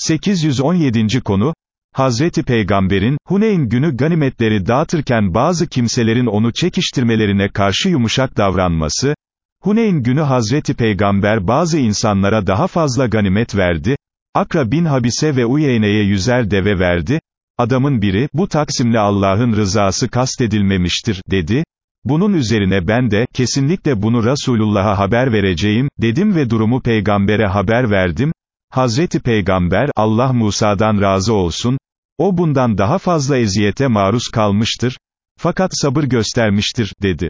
817. konu, Hazreti Peygamber'in, Huneyn günü ganimetleri dağıtırken bazı kimselerin onu çekiştirmelerine karşı yumuşak davranması, Huneyn günü Hazreti Peygamber bazı insanlara daha fazla ganimet verdi, Akra bin Habise ve Uyeyne'ye yüzer deve verdi, adamın biri, bu taksimle Allah'ın rızası kastedilmemiştir, dedi, bunun üzerine ben de, kesinlikle bunu Resulullah'a haber vereceğim, dedim ve durumu peygambere haber verdim, Hazreti Peygamber, Allah Musa'dan razı olsun, o bundan daha fazla eziyete maruz kalmıştır, fakat sabır göstermiştir, dedi.